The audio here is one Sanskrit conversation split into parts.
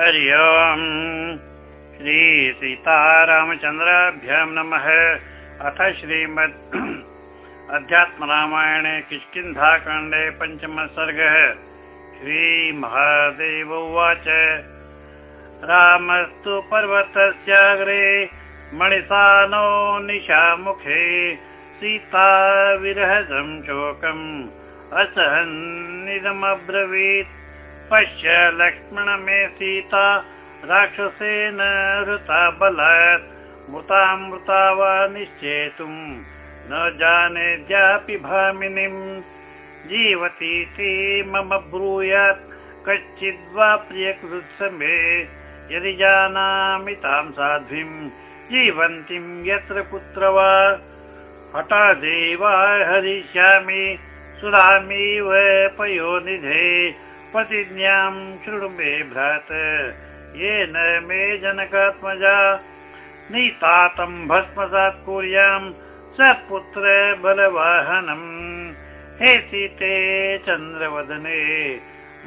हरि ओम्। श्रीसीतारामचन्द्राभ्यां नमः। अथ श्रीमद् अध्यात्मरामायणे किष्किन्धाकाण्डे पञ्चमः सर्गः श्रीमहादेव उवाच। रामस्तु पर्वतस्याग्रे मणिसानो निशामुखे सीता विरहसं शोकम् असहन्निदमब्रवीत् पश्य लक्ष्मण मे सीता राक्षसेन हृता बलात् मृतामृता वा निश्चेतुम् न जानेद्यापि भामिनीम् जीवतीति मम ब्रूयात् कश्चिद्वा प्रियकृत्समे यदि जानामि तां साध्वीम् जीवन्तीं यत्र कुत्र वा। हठादेव हरिष्यामि सुरामीव पयोनिधे प्रतिज्ञां शृणु मे भ्रात येन मे जनकात्मजा। नितातं भस्मसात् कुर्यां स पुत्र बलवाहनम् हे सीते चन्द्रवदने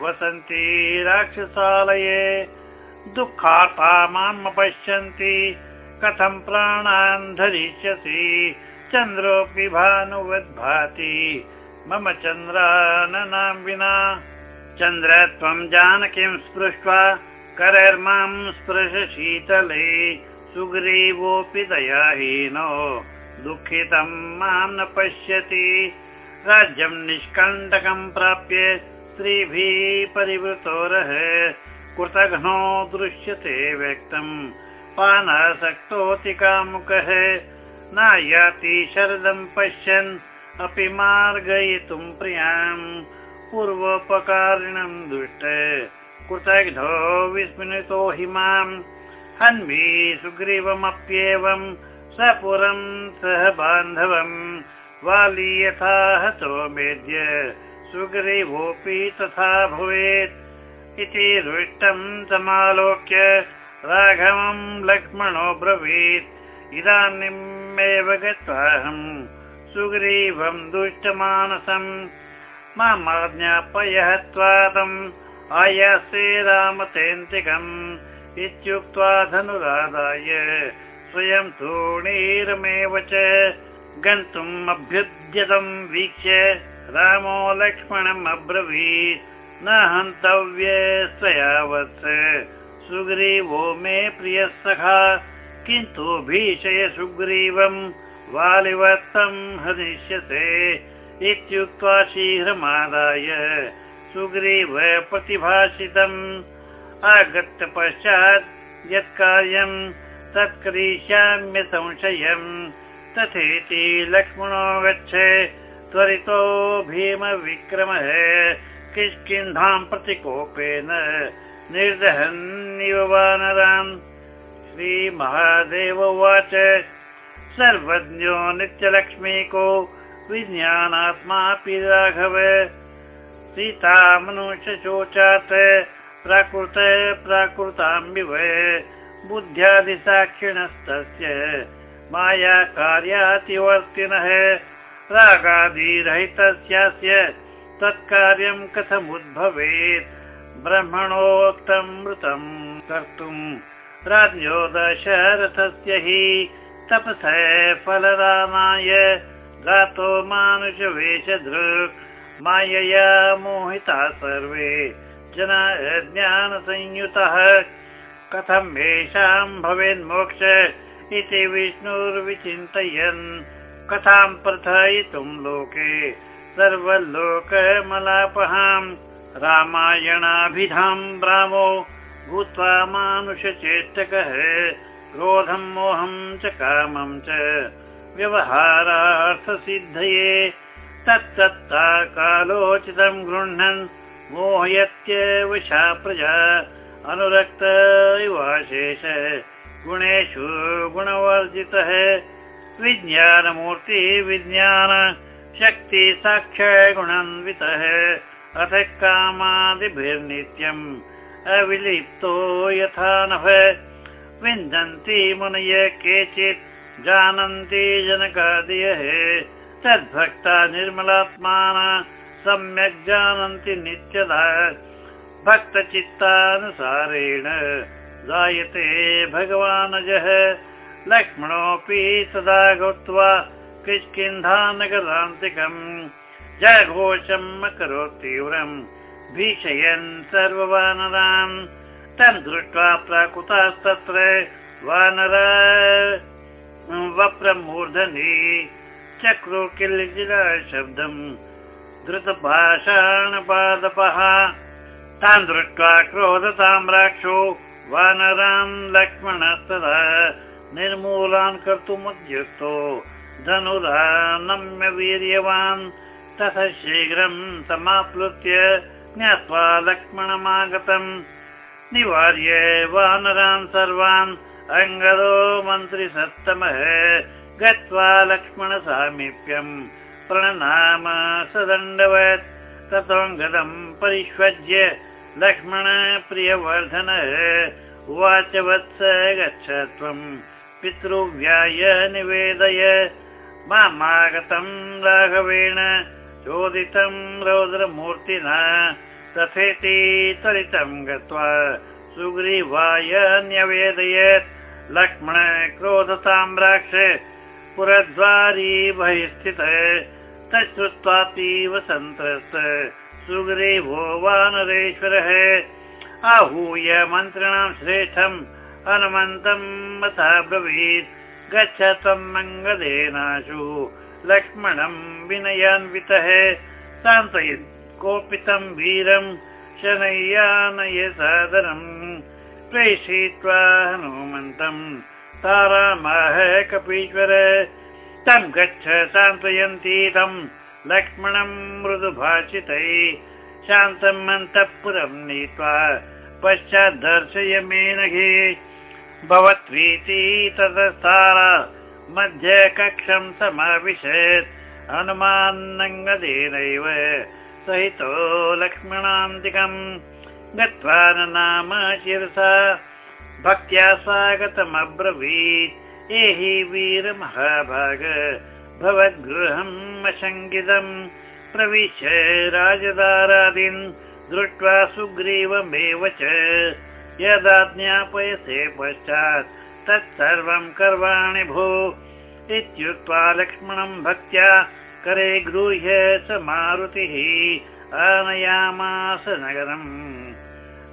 वसन्ति राक्षसालये दुःखार्ता माम् पश्यन्ति कथं प्राणान् धरिष्यसि? चन्द्रोऽपि भानुवद्भाति मम चन्द्राननां विना चन्द्र त्वं जानकीं स्पृष्ट्वा करर्मां स्पृश शीतले। सुग्रीवोऽपि दयाहीनो दुःखितं मां न पश्यति। राज्यं निष्कण्टकं प्राप्य स्त्रीभिः परिवृतोरः कृतघ्नो दृश्यते व्यक्तम् पानासक्तोऽति कामुकः। न याति शरदं पश्यन् अपि मार्गयितुं प्रियाम् पूर्वोपकारिणं दुष्ट। कृतघ्नो विस्मृतो हि माम् हन्वी सुग्रीवमप्येवं स पुरं सह बान्धवम्। वाली यथा हतो मेद्य। सुग्रीवोऽपि तथा भवेत्। इति रुष्टं समालोक्य राघवं लक्ष्मणो ब्रवीत्। इदानीमेव गत्वाहम्। सुग्रीवं दुष्टमानसम् माज्ञापय त्वादम् आयासे रामतेन्तिकम् इत्युक्त्वा धनुराधाय स्वयं तूणीरमेव च गन्तुम् अभ्युद्यतम् वीक्ष्य रामो लक्ष्मणम् अब्रवीत् न हन्तव्ये स्वयावत् सुग्रीवो मे प्रियः सखा किन्तु भीषय सुग्रीवम् वालिवत्तम् हरिष्यते इत्युक्त्वा शीघ्रमादाय सुग्रीव प्रतिभाषितम्। आगत्य पश्चात् यत् कार्यम् तत् करिष्याम्य संशयम्। तथेति लक्ष्मणो गच्छ। त्वरितो भीमविक्रमः किष्किन्धां प्रतिकोपेन निर्दहन्निव वानरान्। श्रीमहादेव उवाच। सर्वज्ञो नित्यलक्ष्मीको विज्ञानात्मापि राघव। सीता मनुष्यशोचात् प्राकृत प्राकृताम्बिव बुद्ध्यादिसाक्षिणस्तस्य माया कार्यातिवर्तिनः। रागादिरहितस्यास्य तत्कार्यं कथमुद्भवेत्। ब्रह्मणोक्तं मृतं कर्तुम् राज्ञो दशरथस्य हि तपस फलदानाय गातो मानुषवेषदृक् मायया मोहिता सर्वे। जना ज्ञानसंयुतः कथम् येषां भवेन्मोक्ष इति विष्णुर्विचिन्तयन्। कथां प्रथयितुं लोके सर्वलोकमलापहाम् रामायणाभिधां रामो भूत्वा मानुषचेष्टकः क्रोधं मोहं च कामं च व्यवहारार्थसिद्धये तत्तत्ता कालोचितं गृह्णन् मोहयत्यवशा प्रजा अनुरक्त इवाशेष गुणेषु गुणवर्जितः। विज्ञानमूर्ति विज्ञान शक्ति साक्ष्य गुणान्वितः। अथ कामादिभिर्नित्यम् अविलिप्तो यथा नभ। विन्दन्ति मुनय केचित् जानन्ति जनकादयः तद्भक्ता निर्मलात्माना सम्यक् जानन्ति नित्यदा। भक्तचित्तानुसारेण जायते भगवानजः लक्ष्मणोऽपि तदा गत्वा किष्किन्धानगरान्तिकम् जयघोषम् अकरोत् तीव्रम् भीषयन् सर्ववानरान्। तन् दृष्ट्वा प्राकृतास्तत्र वानर वप्रमूर्धनि चक्रो किल्लिजिरा शब्दम् धृतभाषाणपादपः तान् दृष्ट्वा क्रोधतां राक्षो वानरान् लक्ष्मणस्तदा निर्मूलान् कर्तुमुद्युक्तो धनुरानम्य वीर्यवान् ततः शीघ्रं समाप्लुत्य ज्ञात्वा लक्ष्मणमागतम्। निवार्य वानरान् सर्वान् अङ्गदो मन्त्रिसत्तमः गत्वा लक्ष्मणसामीप्यम् प्रणनाम सदण्डवत्। ततोऽङ्गदम् परिष्वज्य लक्ष्मण प्रियवर्धन उवाच वत्स गच्छ त्वम् पितृव्याय निवेदय मामागतम् राघवेण चोदितम् रौद्रमूर्तिना तथेति त्वरितम् गत्वा सुग्रीवाय न्यवेदयत्। लक्ष्मण क्रोधताम्राक्ष पुरद्वारी बहिस्थित तच्छ्रुत्वातीव सन्त्रस्त सुग्रीवो वानरेश्वरः आहूय मन्त्रिणां श्रेष्ठम् हनुमन्तम् अथा ब्रवीत्। गच्छ त्वम् मङ्गलेनाशु। लक्ष्मणम् विनयान्वितः। सान्त्वयत् कोपितम् वीरम् शनय्यानय सादरम् प्रेषयित्वा हनुमन्तम् तारामाह कपीश्वर। तम् गच्छ सान्त्वयन्ती तम् लक्ष्मणम् मृदुभाषितै। शान्तम् अन्तःपुरम् नीत्वा पश्चात् दर्शय मेनघे। भवत्वीति ततस्तारा मध्ये कक्षम् समाविशत्। हनुमान्नङ्गदेनैव सहितो लक्ष्मणान्तिकम् गत्वा न नाम शिरसा भक्त्या स्वागतमब्रवीत्। एहि वीरमहाभाग। भवद्गृहम् अशङ्कितम् प्रविश्य राजदारादीन् दृष्ट्वा सुग्रीवमेव च। यदा ज्ञापयसे पश्चात् तत्सर्वम् कर्वाणि भो। इत्युक्त्वा लक्ष्मणम् भक्त्या करे गृह्य स मारुतिः। आनयामास नगरम्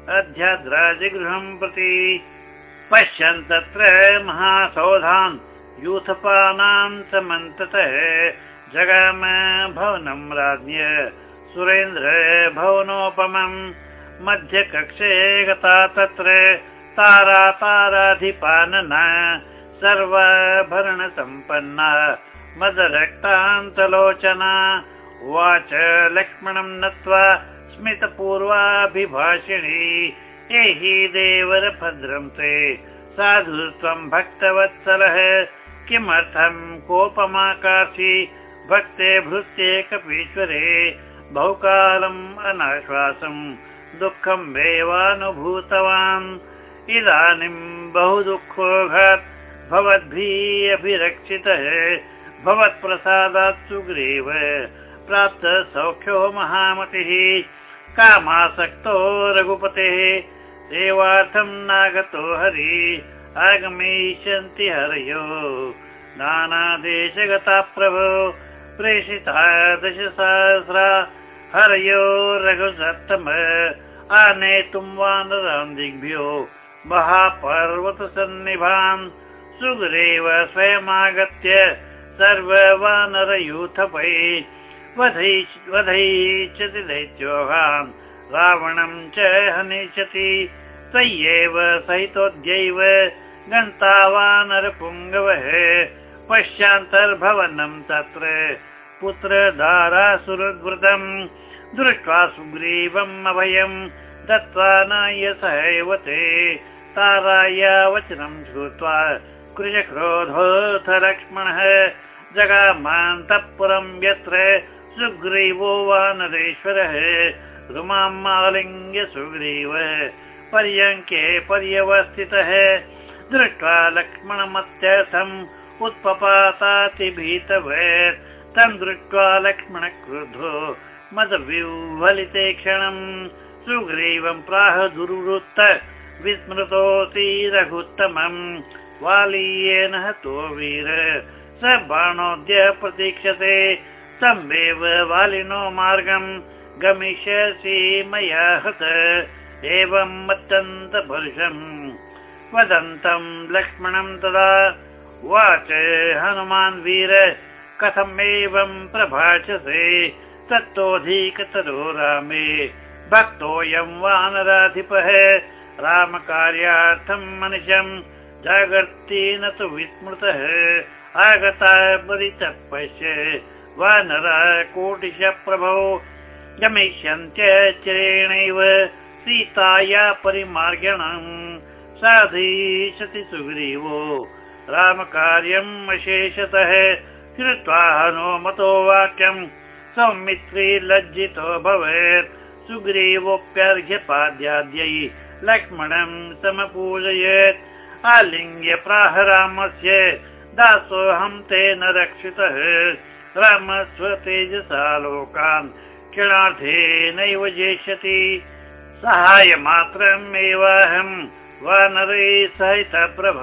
अध्याद्राजगृहम् प्रति पश्यन् तत्र महासौधान् यूथपानान् समन्ततः जगाम भवनम् राज्ञ सुरेन्द्र भवनोपमम् मध्यकक्षे गता तत्र तारा ताराधिपानना सर्वाभरणसम्पन्ना मदरक्तान्तलोचना। उवाच लक्ष्मणम् नत्वा स्मितपूर्वाभिभाषिणी एहि देवरभद्रं ते साधु त्वम् भक्तवत्सलः। किमर्थम् कोपमाकाशी भक्ते भृत्ये कपीश्वरे बहुकालम् अनाश्वासम् दुःखम् एवानुभूतवान् इदानीम् बहु दुःखोघात् भवद्भिः अभिरक्षितः भवत्प्रसादात् सुग्रीव प्राप्त सौख्यो महामतिः कामासक्तो रघुपतेः सेवार्थम् नागतो हरि आगमिष्यन्ति हरयो। नानादेशगता प्रभो प्रेषिता दशसहस्रा हरयो रघुसत्तम आनेतुम् वानरान् दिग्भ्यो महापर्वतसन्निभान् सुग्रीव स्वयमागत्य सर्ववानरयूथपै वधैच्छति दैत्योहान् रावणम् च हनिष्यति तय्येव सहितोद्यैव गन्ता वानरपुङ्गवः पश्चान्तर्भवनम् तत्र। पुत्रधारासुरद्वृतम् दृष्ट्वा सुग्रीवम् अभयम्। दत्त्वा न सहैव ते ताराया वचनम् श्रुत्वा कृशक्रोधोऽथ लक्ष्मणः। जगामान्तःपुरम् यत्र सुग्रीवो वानरेश्वरः रुमामालिङ्ग्य सुग्रीव पर्यङ्के पर्यवस्थितः। दृष्ट्वा लक्ष्मणमत्यर्थम् उत्पपातातिभीतवत् तम् दृष्ट्वा लक्ष्मणक्रुद्धो मदविह्वलिते क्षणम्। सुग्रीवं प्राह दुर्वृत्त विस्मृतोऽसि रघुत्तमम्। वालीयेन हतो वीर स बाणोद्य प्रतीक्षते तमेव वालिनो मार्गम् गमिष्यसि मया हत एवम् अत्यन्तभर्षम् वदन्तं लक्ष्मणं तदा उवाच हनुमान् वीर कथमेवं प्रभाषसे तत्तोऽधिकतरो रामे भक्तोऽयं वानराधिपः रामकार्यार्थं मनुष्यं जागर्ति न तु विस्मृतः आगता परितपश्य वानर कोटिश प्रभो गमिष्यन्त्यचिरेणैव सीताया परिमार्गणम् साधयिष्यति सुग्रीवो। रामकार्यम् अशेषतः कृत्वा हनुमतो वाक्यम् सौमित्री लज्जितो भवेत्। सुग्रीवोऽप्यर्घ्यपाद्याद्यै लक्ष्मणम् समपूजयेत्। आलिङ्ग्य प्राह रामस्य दासोऽहं तेन रक्षितः स्वतेजसा लोकान् क्षणार्थेनैव जेष्यति। सहायमात्रमेवाहम् वानरे सहित प्रभ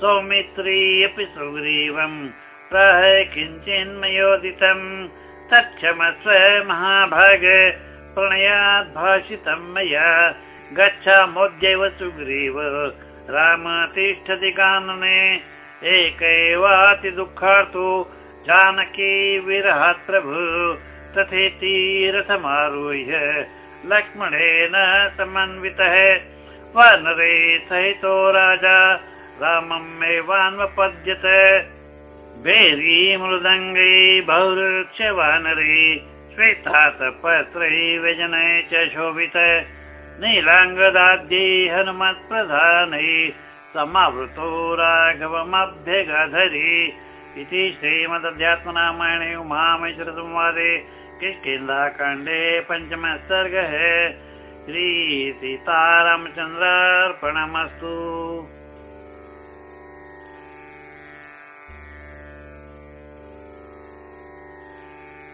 सौमित्री अपि सुग्रीवम् प्राह किञ्चिन्मयोदितम् तच्छमस्व महाभाग प्रणयाद् भाषितम् मया। गच्छामोद्यैव सुग्रीव राम तिष्ठति कानने। एकैवाति दुःखार्तो जानकी विरहात् प्रभु रथमारुह्य लक्ष्मणेन समन्वितः। वानरे सहितो राजा रामम् एवान्वपद्यत भेरी मृदङ्गै बहुरुक्ष वानरे श्वेतातपत्रै व्यजनै च शोभित। नीलाङ्गदाद्यै हनुमत्प्रधानै समावृतो राघवमभ्यगाधरी इति श्रीमदध्यात्मरामायणे उमामेश्वरसंवादे किष्किन्धाकाण्डे पञ्चमः सर्गः श्रीसीतारामचन्द्रार्पणमस्तु